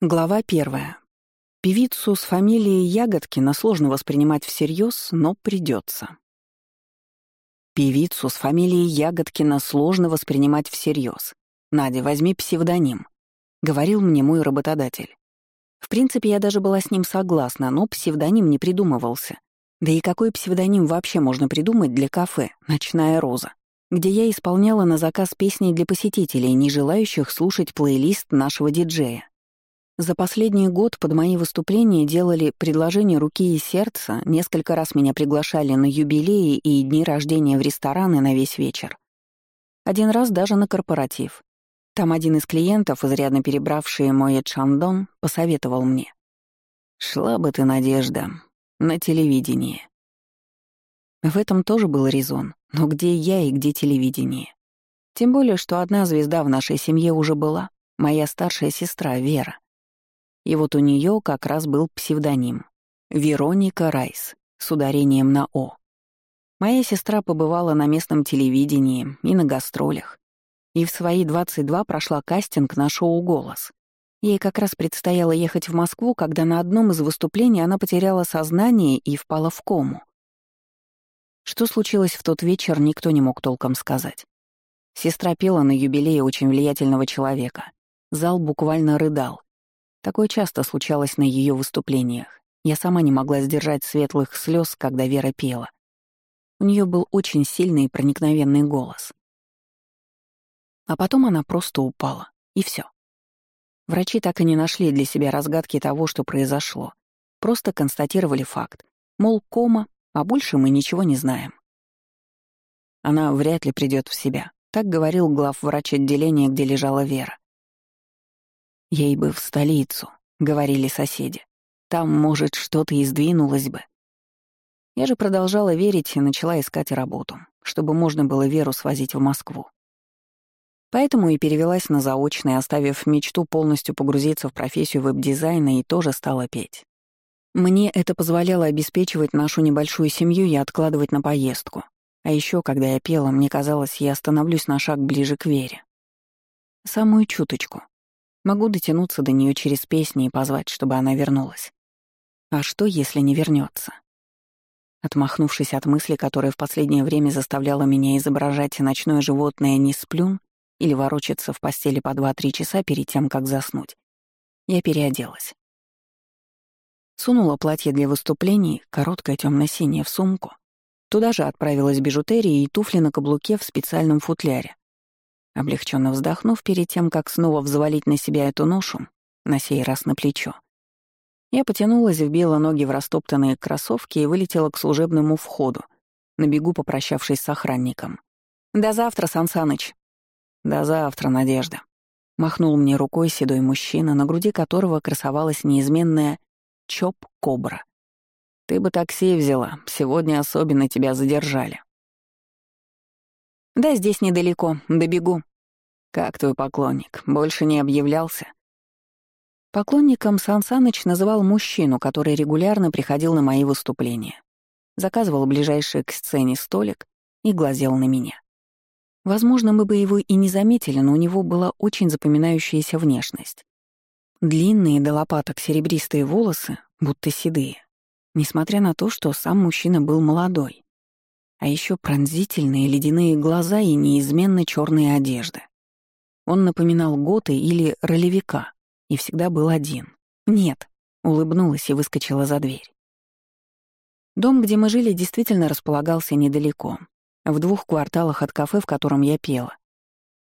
Глава первая. Певицу с фамилией Ягодкина сложно воспринимать всерьез, но придется. Певицу с фамилией Ягодкина сложно воспринимать всерьез. Надя, возьми псевдоним, говорил мне мой работодатель. В принципе, я даже была с ним согласна, но псевдоним не придумывался. Да и какой псевдоним вообще можно придумать для кафе «Ночная роза», где я исполняла на заказ песни для посетителей, не желающих слушать плейлист нашего диджея. За последний год под мои выступления делали предложение руки и сердца, несколько раз меня приглашали на юбилеи и дни рождения в рестораны на весь вечер. Один раз даже на корпоратив. Там один из клиентов, изрядно перебравший мой Чандон, посоветовал мне. «Шла бы ты, Надежда, на телевидение». В этом тоже был резон, но где я и где телевидение? Тем более, что одна звезда в нашей семье уже была, моя старшая сестра Вера. И вот у нее как раз был псевдоним — Вероника Райс, с ударением на «О». Моя сестра побывала на местном телевидении и на гастролях. И в свои 22 прошла кастинг на шоу «Голос». Ей как раз предстояло ехать в Москву, когда на одном из выступлений она потеряла сознание и впала в кому. Что случилось в тот вечер, никто не мог толком сказать. Сестра пела на юбилее очень влиятельного человека. Зал буквально рыдал. Такое часто случалось на ее выступлениях. Я сама не могла сдержать светлых слез, когда Вера пела. У нее был очень сильный и проникновенный голос. А потом она просто упала, и все. Врачи так и не нашли для себя разгадки того, что произошло. Просто констатировали факт. Мол, кома, а больше мы ничего не знаем. Она вряд ли придет в себя, так говорил главврач отделения, где лежала Вера. Ей бы в столицу, говорили соседи. Там, может, что-то и сдвинулось бы. Я же продолжала верить и начала искать работу, чтобы можно было Веру свозить в Москву. Поэтому и перевелась на заочное, оставив мечту полностью погрузиться в профессию веб-дизайна и тоже стала петь. Мне это позволяло обеспечивать нашу небольшую семью и откладывать на поездку. А еще, когда я пела, мне казалось, я становлюсь на шаг ближе к Вере. Самую чуточку, Могу дотянуться до нее через песни и позвать, чтобы она вернулась. А что, если не вернется? Отмахнувшись от мысли, которая в последнее время заставляла меня изображать ночное животное «не сплюн» или ворочаться в постели по 2-3 часа перед тем, как заснуть, я переоделась. Сунула платье для выступлений, короткое темно синее в сумку. Туда же отправилась бижутерия и туфли на каблуке в специальном футляре, Облегченно вздохнув перед тем, как снова взвалить на себя эту ношу, на сей раз на плечо, я потянулась, вбила ноги в растоптанные кроссовки и вылетела к служебному входу, на бегу попрощавшись с охранником. «До завтра, Сансаныч!» «До завтра, Надежда!» Махнул мне рукой седой мужчина, на груди которого красовалась неизменная «Чоп-кобра». «Ты бы такси взяла, сегодня особенно тебя задержали». «Да, здесь недалеко, добегу», «Как твой поклонник? Больше не объявлялся?» Поклонником Сан Саныч называл мужчину, который регулярно приходил на мои выступления. Заказывал ближайший к сцене столик и глазел на меня. Возможно, мы бы его и не заметили, но у него была очень запоминающаяся внешность. Длинные до лопаток серебристые волосы, будто седые, несмотря на то, что сам мужчина был молодой. А еще пронзительные ледяные глаза и неизменно черные одежды. Он напоминал готы или ролевика и всегда был один. Нет, улыбнулась и выскочила за дверь. Дом, где мы жили, действительно располагался недалеко, в двух кварталах от кафе, в котором я пела.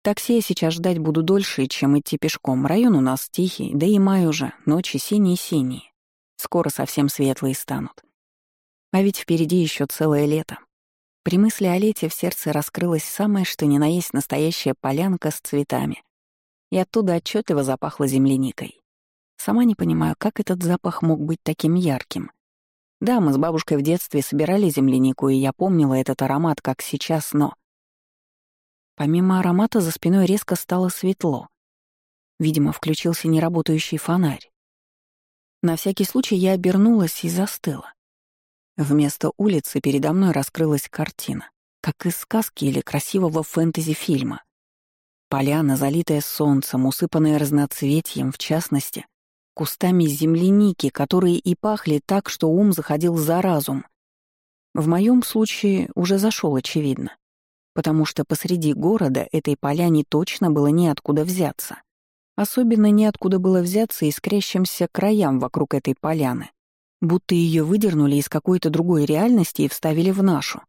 Такси я сейчас ждать буду дольше, чем идти пешком. Район у нас тихий, да и май уже, ночи синие-синие. Скоро совсем светлые станут. А ведь впереди еще целое лето. При мысли о лете в сердце раскрылась самая что ни на есть настоящая полянка с цветами, и оттуда отчетливо запахло земляникой. Сама не понимаю, как этот запах мог быть таким ярким. Да, мы с бабушкой в детстве собирали землянику, и я помнила этот аромат, как сейчас, но... Помимо аромата за спиной резко стало светло. Видимо, включился неработающий фонарь. На всякий случай я обернулась и застыла. Вместо улицы передо мной раскрылась картина, как из сказки или красивого фэнтези-фильма. Поляна, залитая солнцем, усыпанная разноцветием, в частности, кустами земляники, которые и пахли так, что ум заходил за разум. В моем случае уже зашел очевидно, потому что посреди города этой поляне точно было неоткуда взяться. Особенно неоткуда было взяться искрящимся краям вокруг этой поляны, будто ее выдернули из какой-то другой реальности и вставили в нашу.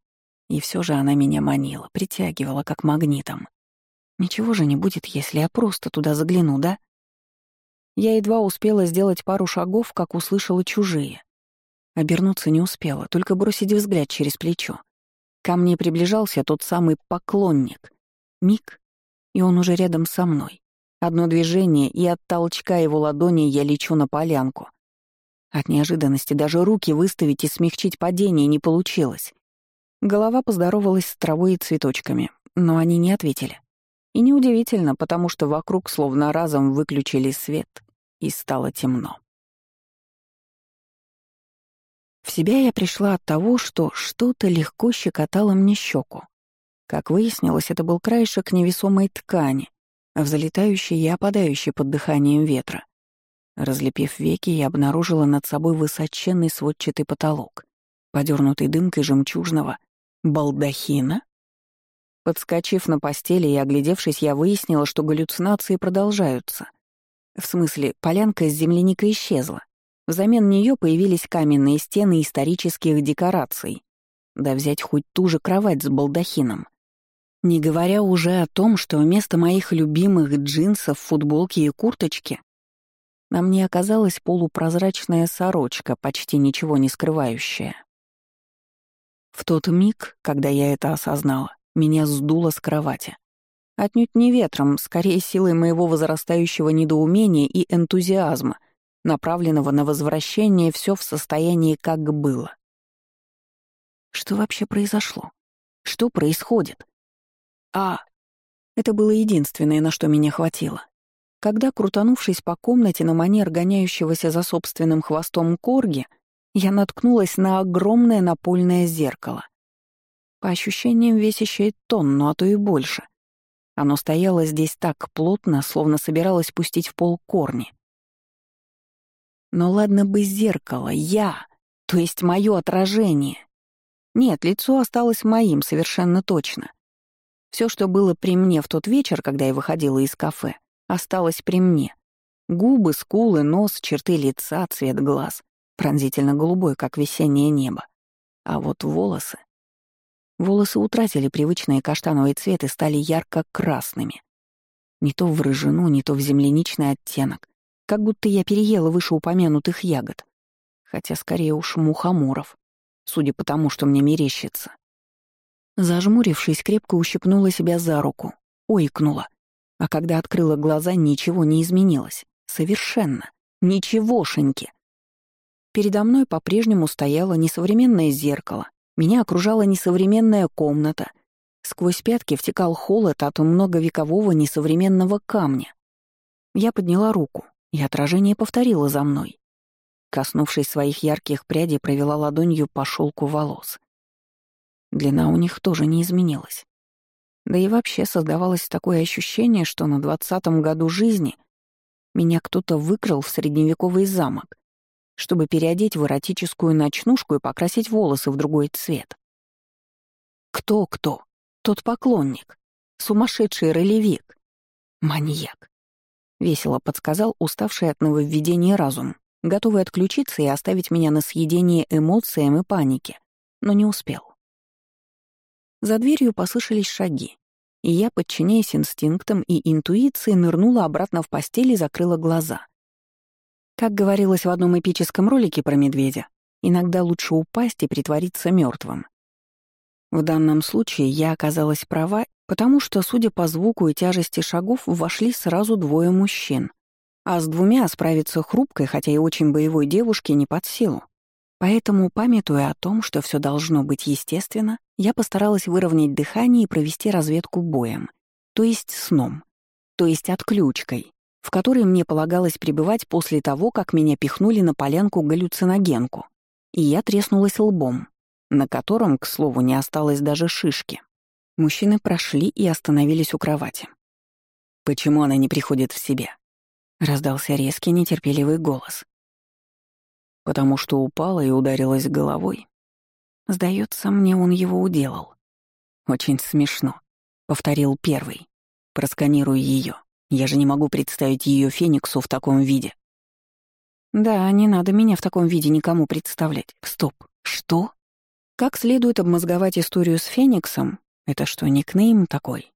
И все же она меня манила, притягивала как магнитом. Ничего же не будет, если я просто туда загляну, да? Я едва успела сделать пару шагов, как услышала чужие. Обернуться не успела, только бросить взгляд через плечо. Ко мне приближался тот самый поклонник. Миг, и он уже рядом со мной. Одно движение, и от толчка его ладони я лечу на полянку. От неожиданности даже руки выставить и смягчить падение не получилось. Голова поздоровалась с травой и цветочками, но они не ответили. И неудивительно, потому что вокруг словно разом выключили свет, и стало темно. В себя я пришла от того, что что-то легко щекотало мне щеку. Как выяснилось, это был краешек невесомой ткани, взлетающий и опадающий под дыханием ветра. Разлепив веки, я обнаружила над собой высоченный сводчатый потолок, подернутый дымкой жемчужного балдахина. Подскочив на постели и оглядевшись, я выяснила, что галлюцинации продолжаются. В смысле, полянка с земляникой исчезла. Взамен нее появились каменные стены исторических декораций. Да взять хоть ту же кровать с балдахином. Не говоря уже о том, что вместо моих любимых джинсов, футболки и курточки на мне оказалась полупрозрачная сорочка, почти ничего не скрывающая. В тот миг, когда я это осознала, меня сдуло с кровати. Отнюдь не ветром, скорее силой моего возрастающего недоумения и энтузиазма — направленного на возвращение все в состоянии как было. Что вообще произошло? Что происходит? А, это было единственное, на что меня хватило. Когда, крутанувшись по комнате на манер гоняющегося за собственным хвостом корги, я наткнулась на огромное напольное зеркало. По ощущениям весящее тонну, а то и больше. Оно стояло здесь так плотно, словно собиралось пустить в пол корни. Но ладно бы зеркало, я, то есть мое отражение. Нет, лицо осталось моим совершенно точно. Все, что было при мне в тот вечер, когда я выходила из кафе, осталось при мне. Губы, скулы, нос, черты лица, цвет глаз. Пронзительно голубой, как весеннее небо. А вот волосы... Волосы утратили привычный каштановый цвет и стали ярко-красными. Не то в рыжину, не то в земляничный оттенок как будто я переела вышеупомянутых ягод. Хотя скорее уж мухоморов, судя по тому, что мне мерещится. Зажмурившись, крепко ущипнула себя за руку, ойкнула. А когда открыла глаза, ничего не изменилось. Совершенно. Ничегошеньки. Передо мной по-прежнему стояло несовременное зеркало. Меня окружала несовременная комната. Сквозь пятки втекал холод от многовекового несовременного камня. Я подняла руку и отражение повторило за мной. Коснувшись своих ярких прядей, провела ладонью по шелку волос. Длина у них тоже не изменилась. Да и вообще создавалось такое ощущение, что на двадцатом году жизни меня кто-то выкрал в средневековый замок, чтобы переодеть в эротическую ночнушку и покрасить волосы в другой цвет. Кто-кто? Тот поклонник. Сумасшедший ролевик. Маньяк. — весело подсказал уставший от нововведения разум, готовый отключиться и оставить меня на съедение эмоциям и панике, но не успел. За дверью послышались шаги, и я, подчиняясь инстинктам и интуиции, нырнула обратно в постель и закрыла глаза. Как говорилось в одном эпическом ролике про медведя, иногда лучше упасть и притвориться мертвым. В данном случае я оказалась права, потому что, судя по звуку и тяжести шагов, вошли сразу двое мужчин. А с двумя справиться хрупкой, хотя и очень боевой девушке, не под силу. Поэтому, памятуя о том, что все должно быть естественно, я постаралась выровнять дыхание и провести разведку боем, то есть сном, то есть отключкой, в которой мне полагалось пребывать после того, как меня пихнули на полянку галлюциногенку. И я треснулась лбом на котором, к слову, не осталось даже шишки. Мужчины прошли и остановились у кровати. Почему она не приходит в себя? раздался резкий, нетерпеливый голос. «Потому что упала и ударилась головой. Сдается мне, он его уделал. Очень смешно», — повторил первый. «Просканирую ее. Я же не могу представить ее Фениксу в таком виде». «Да, не надо меня в таком виде никому представлять. Стоп. Что?» Как следует обмозговать историю с Фениксом, это что, никнейм такой?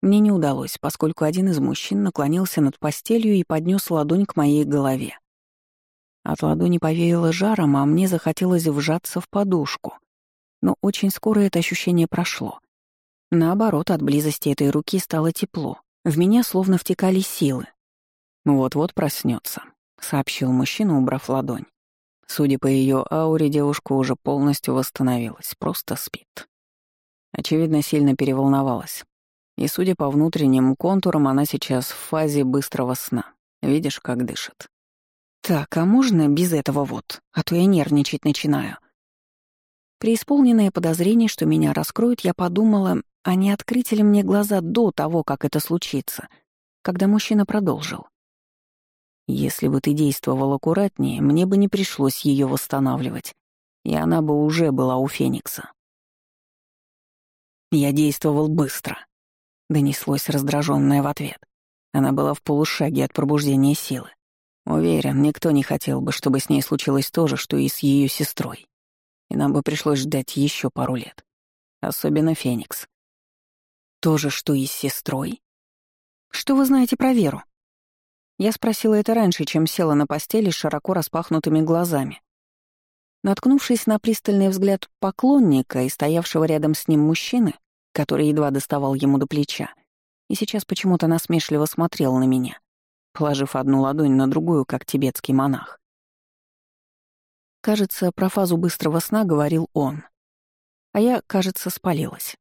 Мне не удалось, поскольку один из мужчин наклонился над постелью и поднес ладонь к моей голове. От ладони повеяло жаром, а мне захотелось вжаться в подушку. Но очень скоро это ощущение прошло. Наоборот, от близости этой руки стало тепло. В меня словно втекали силы. «Вот-вот проснется, сообщил мужчина, убрав ладонь. Судя по ее ауре, девушка уже полностью восстановилась, просто спит. Очевидно, сильно переволновалась. И, судя по внутренним контурам, она сейчас в фазе быстрого сна. Видишь, как дышит. Так, а можно без этого вот? А то я нервничать начинаю. Преисполненное подозрение, что меня раскроют, я подумала, а не открыть ли мне глаза до того, как это случится, когда мужчина продолжил. Если бы ты действовал аккуратнее, мне бы не пришлось ее восстанавливать, и она бы уже была у Феникса. Я действовал быстро, донеслось раздраженное в ответ. Она была в полушаге от пробуждения силы. Уверен, никто не хотел бы, чтобы с ней случилось то же, что и с ее сестрой. И нам бы пришлось ждать еще пару лет. Особенно Феникс. То же, что и с сестрой. Что вы знаете про Веру? Я спросила это раньше, чем села на постели с широко распахнутыми глазами. Наткнувшись на пристальный взгляд поклонника и стоявшего рядом с ним мужчины, который едва доставал ему до плеча, и сейчас почему-то насмешливо смотрел на меня, положив одну ладонь на другую, как тибетский монах. Кажется, про фазу быстрого сна говорил он. А я, кажется, спалилась.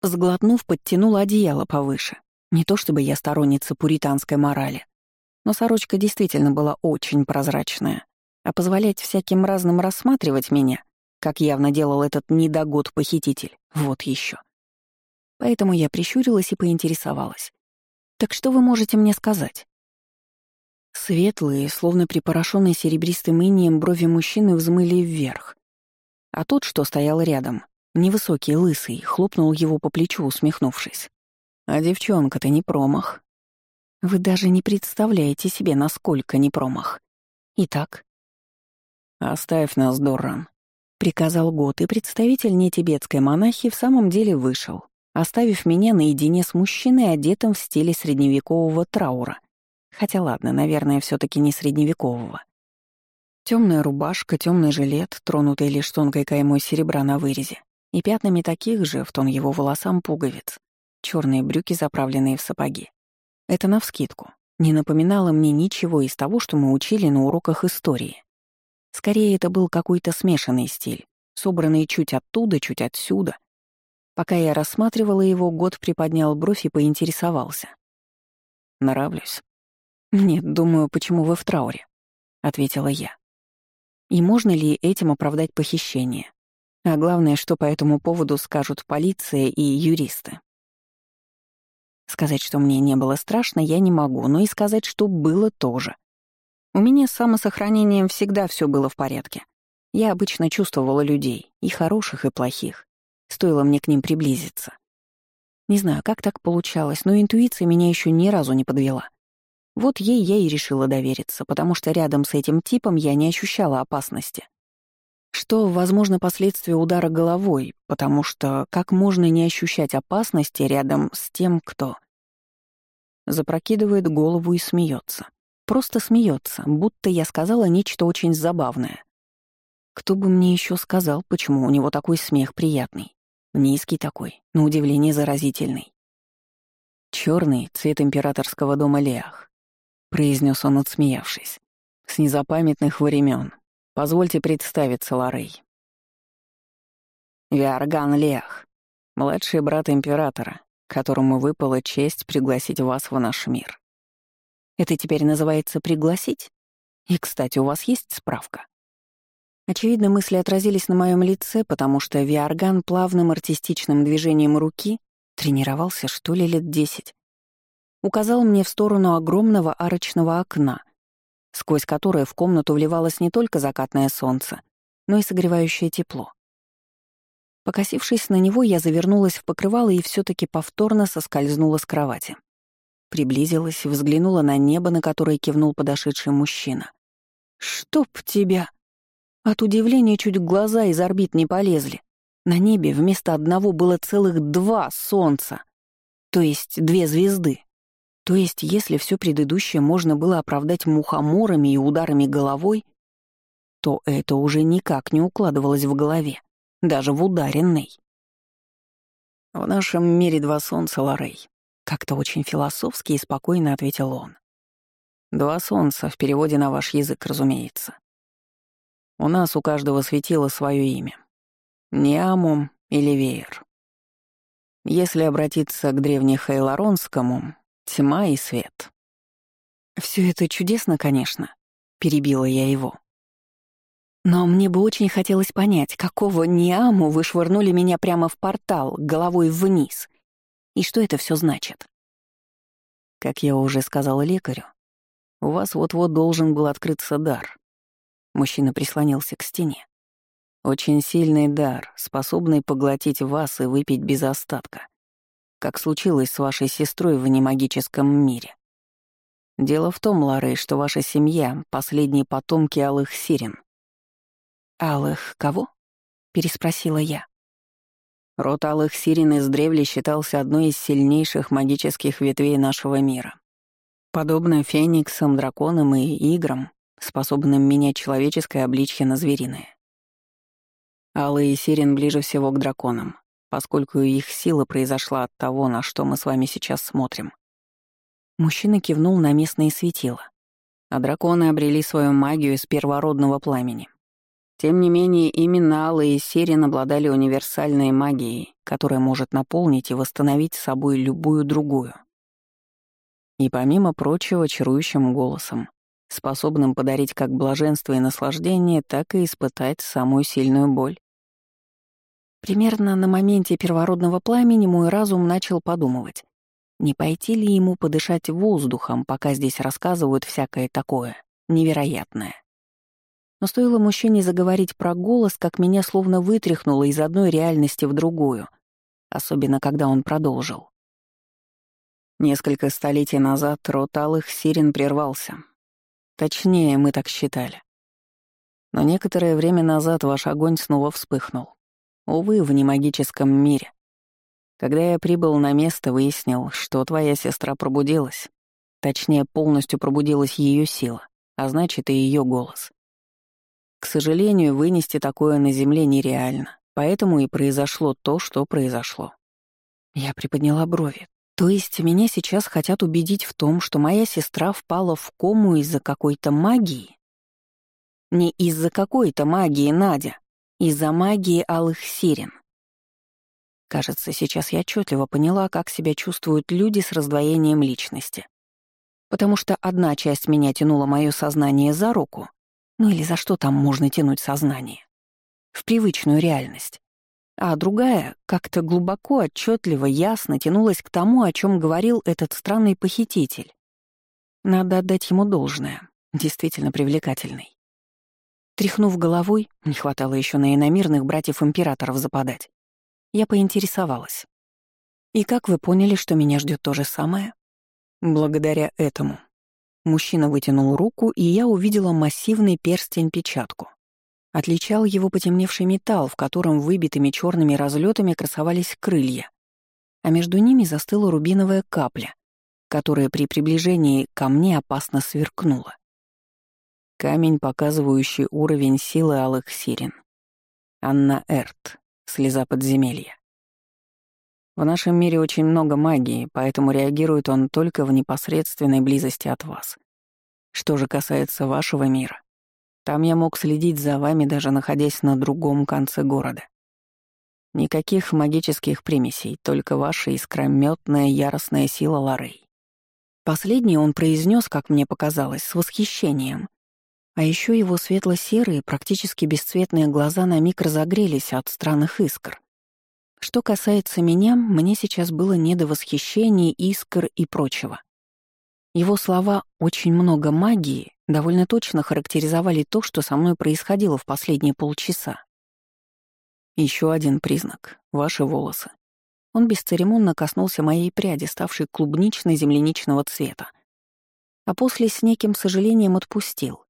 Сглотнув, подтянула одеяло повыше, не то чтобы я сторонница пуританской морали, но сорочка действительно была очень прозрачная, а позволять всяким разным рассматривать меня, как явно делал этот недогод-похититель, вот еще. Поэтому я прищурилась и поинтересовалась. «Так что вы можете мне сказать?» Светлые, словно припорошенные серебристым инием, брови мужчины взмыли вверх. А тот, что стоял рядом, невысокий, лысый, хлопнул его по плечу, усмехнувшись. А девчонка-то не промах. Вы даже не представляете себе, насколько не промах. Итак. «Оставь нас, Дорран», — приказал Гот, и представитель нетибетской монахи в самом деле вышел, оставив меня наедине с мужчиной, одетым в стиле средневекового траура. Хотя ладно, наверное, все таки не средневекового. Темная рубашка, темный жилет, тронутый лишь тонкой каймой серебра на вырезе, и пятнами таких же, в тон его волосам, пуговиц черные брюки, заправленные в сапоги. Это навскидку. Не напоминало мне ничего из того, что мы учили на уроках истории. Скорее, это был какой-то смешанный стиль, собранный чуть оттуда, чуть отсюда. Пока я рассматривала его, год приподнял бровь и поинтересовался. «Нравлюсь?» «Нет, думаю, почему вы в трауре?» — ответила я. «И можно ли этим оправдать похищение? А главное, что по этому поводу скажут полиция и юристы?» Сказать, что мне не было страшно, я не могу, но и сказать, что было тоже. У меня с самосохранением всегда все было в порядке. Я обычно чувствовала людей, и хороших, и плохих. Стоило мне к ним приблизиться. Не знаю, как так получалось, но интуиция меня еще ни разу не подвела. Вот ей я и решила довериться, потому что рядом с этим типом я не ощущала опасности. Что, возможно, последствия удара головой, потому что как можно не ощущать опасности рядом с тем, кто... Запрокидывает голову и смеется. Просто смеется, будто я сказала нечто очень забавное. Кто бы мне еще сказал, почему у него такой смех приятный? Низкий такой, на удивление заразительный. Черный цвет императорского дома Леах, произнес он, отсмеявшись. С незапамятных времен, Позвольте представиться, Ларей. Виарган Лех, младший брат императора, которому выпала честь пригласить вас в наш мир. Это теперь называется «пригласить»? И, кстати, у вас есть справка? Очевидно, мысли отразились на моем лице, потому что Виарган плавным артистичным движением руки тренировался, что ли, лет десять. Указал мне в сторону огромного арочного окна, сквозь которое в комнату вливалось не только закатное солнце, но и согревающее тепло. Покосившись на него, я завернулась в покрывало и все таки повторно соскользнула с кровати. Приблизилась, взглянула на небо, на которое кивнул подошедший мужчина. «Чтоб тебя!» От удивления чуть глаза из орбит не полезли. На небе вместо одного было целых два солнца, то есть две звезды. То есть, если все предыдущее можно было оправдать мухоморами и ударами головой, то это уже никак не укладывалось в голове даже в ударенной. «В нашем мире два солнца, Лорей», — как-то очень философски и спокойно ответил он. «Два солнца, в переводе на ваш язык, разумеется. У нас у каждого светило свое имя. Неамум или Веер. Если обратиться к древнехейлоронскому, тьма и свет». Все это чудесно, конечно», — перебила я его. Но мне бы очень хотелось понять, какого Ниаму вы швырнули меня прямо в портал, головой вниз. И что это все значит? Как я уже сказала лекарю, у вас вот-вот должен был открыться дар. Мужчина прислонился к стене. Очень сильный дар, способный поглотить вас и выпить без остатка, как случилось с вашей сестрой в немагическом мире. Дело в том, Лары, что ваша семья — последние потомки алых сирен — «Алых кого?» — переспросила я. Род алых сирен издревле считался одной из сильнейших магических ветвей нашего мира. Подобно фениксам, драконам и играм, способным менять человеческое обличье на звериное. Алые сирен ближе всего к драконам, поскольку их сила произошла от того, на что мы с вами сейчас смотрим. Мужчина кивнул на местные светила. А драконы обрели свою магию из первородного пламени, тем не менее, именно Алла и Серин обладали универсальной магией, которая может наполнить и восстановить собой любую другую. И помимо прочего, чарующим голосом, способным подарить как блаженство и наслаждение, так и испытать самую сильную боль. Примерно на моменте первородного пламени мой разум начал подумывать, не пойти ли ему подышать воздухом, пока здесь рассказывают всякое такое, невероятное. Но стоило мужчине заговорить про голос, как меня словно вытряхнуло из одной реальности в другую, особенно когда он продолжил. Несколько столетий назад род алых сирен прервался. Точнее, мы так считали. Но некоторое время назад ваш огонь снова вспыхнул. Увы, в немагическом мире. Когда я прибыл на место, выяснил, что твоя сестра пробудилась. Точнее, полностью пробудилась ее сила, а значит и ее голос. К сожалению, вынести такое на Земле нереально, поэтому и произошло то, что произошло. Я приподняла брови. То есть меня сейчас хотят убедить в том, что моя сестра впала в кому из-за какой-то магии? Не из-за какой-то магии, Надя, из-за магии алых сирен. Кажется, сейчас я отчетливо поняла, как себя чувствуют люди с раздвоением личности. Потому что одна часть меня тянула мое сознание за руку, ну или за что там можно тянуть сознание? В привычную реальность. А другая как-то глубоко, отчетливо, ясно тянулась к тому, о чем говорил этот странный похититель. Надо отдать ему должное. Действительно привлекательный. Тряхнув головой, не хватало еще на иномирных братьев-императоров западать, я поинтересовалась. «И как вы поняли, что меня ждет то же самое?» «Благодаря этому», Мужчина вытянул руку, и я увидела массивный перстень-печатку. Отличал его потемневший металл, в котором выбитыми черными разлетами красовались крылья, а между ними застыла рубиновая капля, которая при приближении ко мне опасно сверкнула. Камень, показывающий уровень силы алых сирен. Анна Эрт, слеза подземелья. В нашем мире очень много магии, поэтому реагирует он только в непосредственной близости от вас. Что же касается вашего мира, там я мог следить за вами, даже находясь на другом конце города. Никаких магических примесей, только ваша искрометная яростная сила Ларей. Последнее он произнес, как мне показалось, с восхищением. А еще его светло-серые, практически бесцветные глаза на миг разогрелись от странных искр — что касается меня, мне сейчас было не до восхищения, искр и прочего. Его слова «очень много магии» довольно точно характеризовали то, что со мной происходило в последние полчаса. Еще один признак — ваши волосы. Он бесцеремонно коснулся моей пряди, ставшей клубнично-земляничного цвета. А после с неким сожалением отпустил,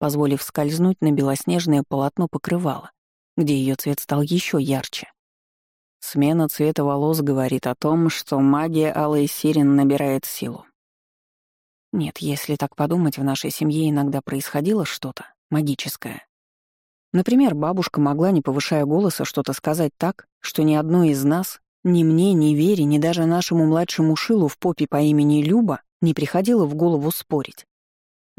позволив скользнуть на белоснежное полотно покрывала, где ее цвет стал еще ярче. Смена цвета волос говорит о том, что магия Алой Сирен набирает силу. Нет, если так подумать, в нашей семье иногда происходило что-то магическое. Например, бабушка могла, не повышая голоса, что-то сказать так, что ни одной из нас, ни мне, ни Вере, ни даже нашему младшему Шилу в попе по имени Люба не приходило в голову спорить.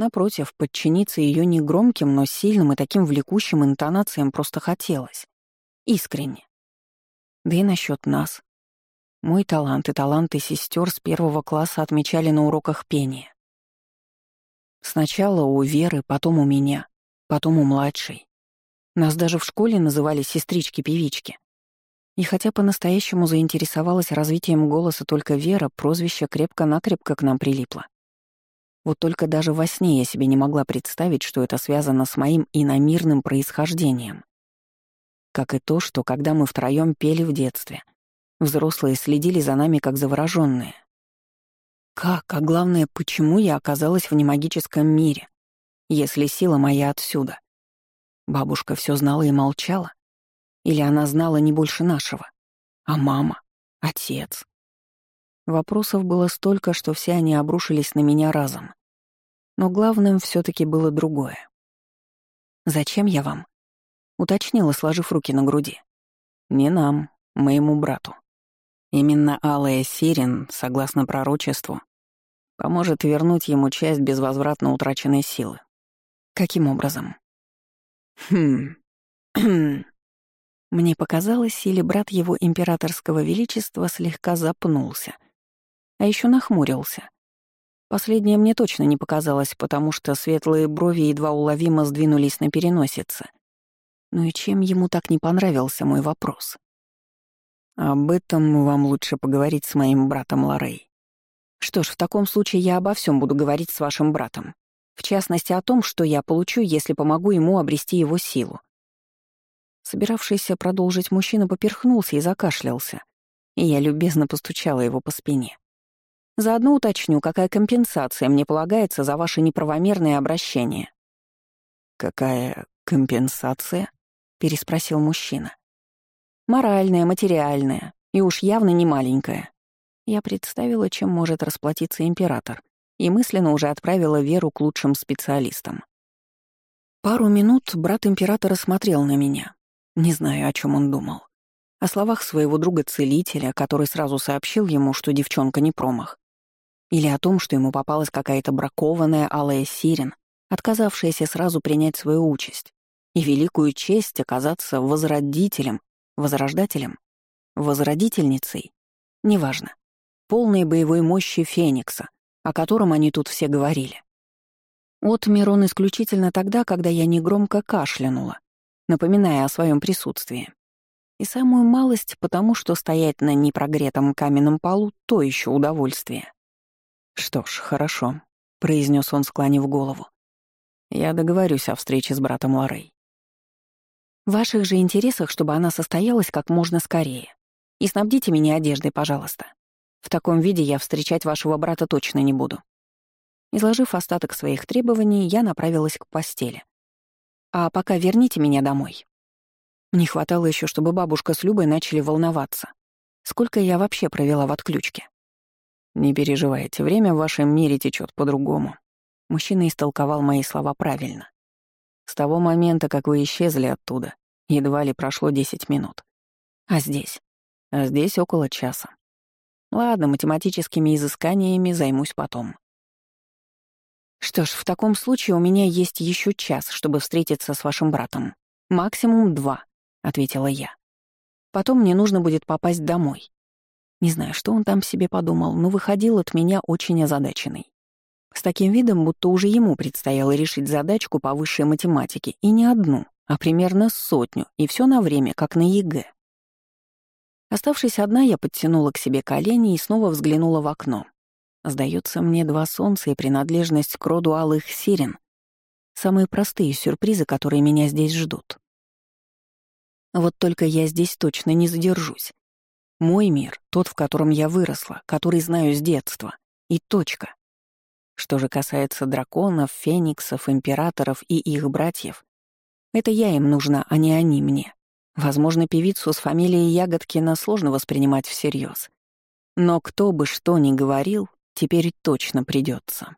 Напротив, подчиниться ее негромким, но сильным и таким влекущим интонациям просто хотелось. Искренне. Да и насчет нас. Мой талант и таланты сестер с первого класса отмечали на уроках пения. Сначала у Веры, потом у меня, потом у младшей. Нас даже в школе называли сестрички-певички. И хотя по-настоящему заинтересовалась развитием голоса только Вера, прозвище крепко-накрепко к нам прилипло. Вот только даже во сне я себе не могла представить, что это связано с моим иномирным происхождением. Как и то, что когда мы втроём пели в детстве, взрослые следили за нами как заворожённые. Как, а главное, почему я оказалась в немагическом мире, если сила моя отсюда? Бабушка всё знала и молчала? Или она знала не больше нашего? А мама? Отец? Вопросов было столько, что все они обрушились на меня разом. Но главным всё таки было другое. «Зачем я вам?» уточнила, сложив руки на груди. «Не нам, моему брату. Именно Алая Сирен, согласно пророчеству, поможет вернуть ему часть безвозвратно утраченной силы. Каким образом? Хм. Мне показалось, или брат его императорского величества слегка запнулся, а еще нахмурился. Последнее мне точно не показалось, потому что светлые брови едва уловимо сдвинулись на переносице — ну и чем ему так не понравился мой вопрос? Об этом вам лучше поговорить с моим братом Лорей. Что ж, в таком случае я обо всем буду говорить с вашим братом. В частности, о том, что я получу, если помогу ему обрести его силу. Собиравшийся продолжить мужчина поперхнулся и закашлялся, и я любезно постучала его по спине. Заодно уточню, какая компенсация мне полагается за ваше неправомерное обращение. Какая компенсация? переспросил мужчина. Моральная, материальная, и уж явно не маленькая. Я представила, чем может расплатиться император, и мысленно уже отправила Веру к лучшим специалистам. Пару минут брат императора смотрел на меня. Не знаю, о чем он думал. О словах своего друга-целителя, который сразу сообщил ему, что девчонка не промах. Или о том, что ему попалась какая-то бракованная алая сирен, отказавшаяся сразу принять свою участь и великую честь оказаться возродителем, возрождателем, возродительницей, неважно, полной боевой мощи Феникса, о котором они тут все говорили. Отмер он исключительно тогда, когда я негромко кашлянула, напоминая о своем присутствии. И самую малость потому, что стоять на непрогретом каменном полу — то еще удовольствие. «Что ж, хорошо», — произнес он, склонив голову. «Я договорюсь о встрече с братом Лорей. В ваших же интересах, чтобы она состоялась как можно скорее. И снабдите меня одеждой, пожалуйста. В таком виде я встречать вашего брата точно не буду». Изложив остаток своих требований, я направилась к постели. «А пока верните меня домой». Не хватало еще, чтобы бабушка с Любой начали волноваться. Сколько я вообще провела в отключке? «Не переживайте, время в вашем мире течет по-другому». Мужчина истолковал мои слова правильно. С того момента, как вы исчезли оттуда, едва ли прошло 10 минут. А здесь? А здесь около часа. Ладно, математическими изысканиями займусь потом. Что ж, в таком случае у меня есть еще час, чтобы встретиться с вашим братом. Максимум два, ответила я. Потом мне нужно будет попасть домой. Не знаю, что он там себе подумал, но выходил от меня очень озадаченный. С таким видом, будто уже ему предстояло решить задачку по высшей математике, и не одну, а примерно сотню, и все на время, как на ЕГЭ. Оставшись одна, я подтянула к себе колени и снова взглянула в окно. Сдается мне два солнца и принадлежность к роду алых сирен. Самые простые сюрпризы, которые меня здесь ждут. Вот только я здесь точно не задержусь. Мой мир — тот, в котором я выросла, который знаю с детства. И точка. Что же касается драконов, фениксов, императоров и их братьев, это я им нужна, а не они мне. Возможно, певицу с фамилией Ягодкина сложно воспринимать всерьез. Но кто бы что ни говорил, теперь точно придется.